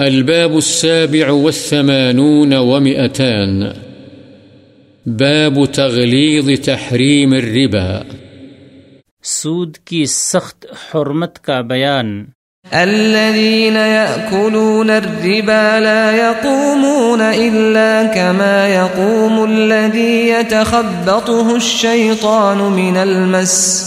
الباب السابع والثمانون ومئتان. باب تغليظ تحريم الربا. سود کی سخت حرمت کا بیان۔ الذين يأكلون الربا لا يقومون إلا كما يقوم الذي يتخبطه الشيطان من المس.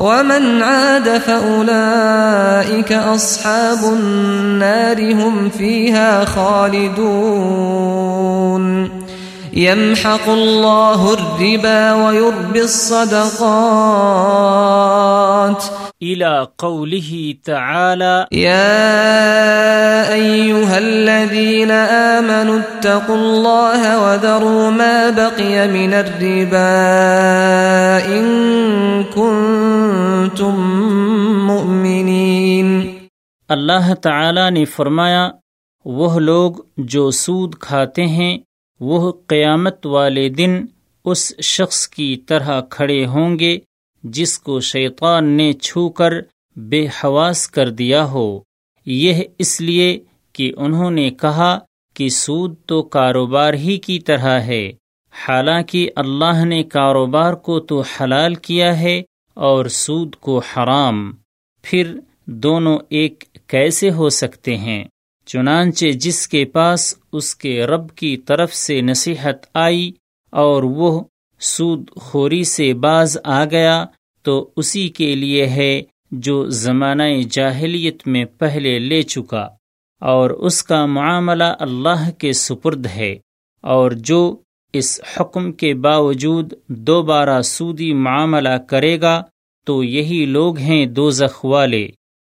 ومن عاد فأولئك أصحاب النار هم فيها خالدون يمحق الله الربا ويربي الصدقات إلى قوله تعالى يا أيها الذين آمنوا اتقوا الله وذروا ما بقي من الربا إن كنتم مؤمنين. اللہ تعالی نے فرمایا، وہ لوگ جو سود کھاتے ہیں، وہ قیامت والے دن اس شخص کی طرح کھڑے ہوں گے، جس کو شیطان نے چھو کر بے حواس کر دیا ہو۔ یہ اس لیے کہ انہوں نے کہا کہ سود تو کاروبار ہی کی طرح ہے۔ حالانکہ اللہ نے کاروبار کو تو حلال کیا ہے اور سود کو حرام۔ پھر دونوں ایک کیسے ہو سکتے ہیں؟ چنانچہ جس کے پاس اس کے رب کی طرف سے نصیحت آئی اور وہ سود خوری سے باز آ گیا، تو اسی کے لیے ہے جو زمانہ جاہلیت میں پہلے لے چکا۔ اور اس کا معاملہ اللہ کے سپرد ہے اور جو اس حکم کے باوجود دوبارہ سودی معاملہ کرے گا تو یہی لوگ ہیں دو والے،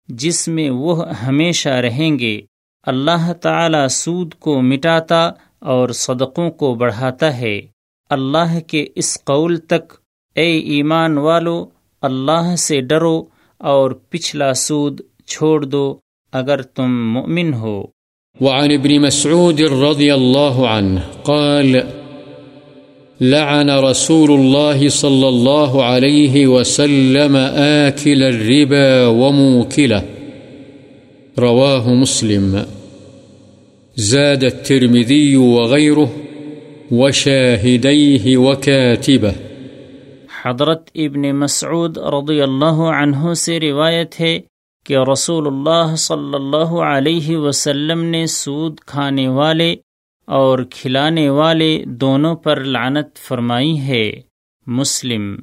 جس میں وہ ہمیشہ رہیں گے۔ اللہ تعالی سود کو مٹاتا اور صدقوں کو بڑھاتا ہے۔ اللہ کے اس قول تک، اے ایمان والو، اللہ سے ڈرو اور پچھلا سود چھوڑ دو۔ اگر تم مؤمن ہو۔ وعن ابن مسعود رضي الله عنه قال لعن رسول الله صلى الله عليه وسلم آكل الربا وموكله رواه مسلم۔ زاد الترمذي وغيره وشاهديه وكاتبه حضرت ابن مسعود رضی اللہ عنہ سے روایت ہے کہ رسول اللہ صلی اللہ علیہ وسلم نے سود کھانے والے اور کھلانے والے دونوں پر لعنت فرمائی ہے۔ مسلم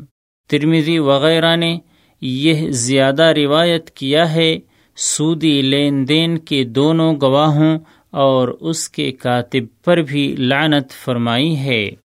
ترمیزی وغیرہ نے یہ زیادہ روایت کیا ہے، سودی لین دین کے دونوں گواہوں اور اس کے کاتب پر بھی لعنت فرمائی ہے۔